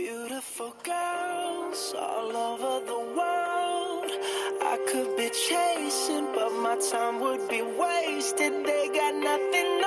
Beautiful girls all over the world. I could be chasing, but my time would be wasted. They got nothing.